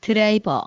드라이버.